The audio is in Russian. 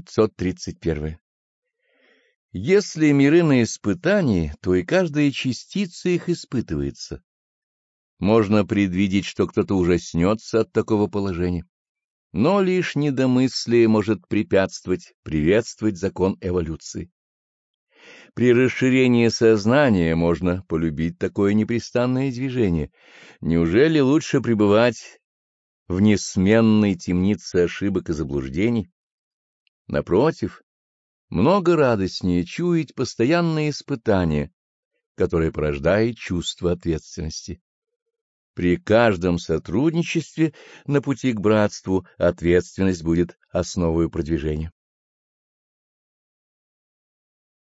531. Если миры на испытании, то и каждая частица их испытывается. Можно предвидеть, что кто-то ужаснется от такого положения. Но лишь недомыслие может препятствовать, приветствовать закон эволюции. При расширении сознания можно полюбить такое непрестанное движение. Неужели лучше пребывать в несменной темнице ошибок и заблуждений? Напротив, много радостнее чуять постоянные испытания, которые порождает чувство ответственности. При каждом сотрудничестве на пути к братству ответственность будет основой продвижения.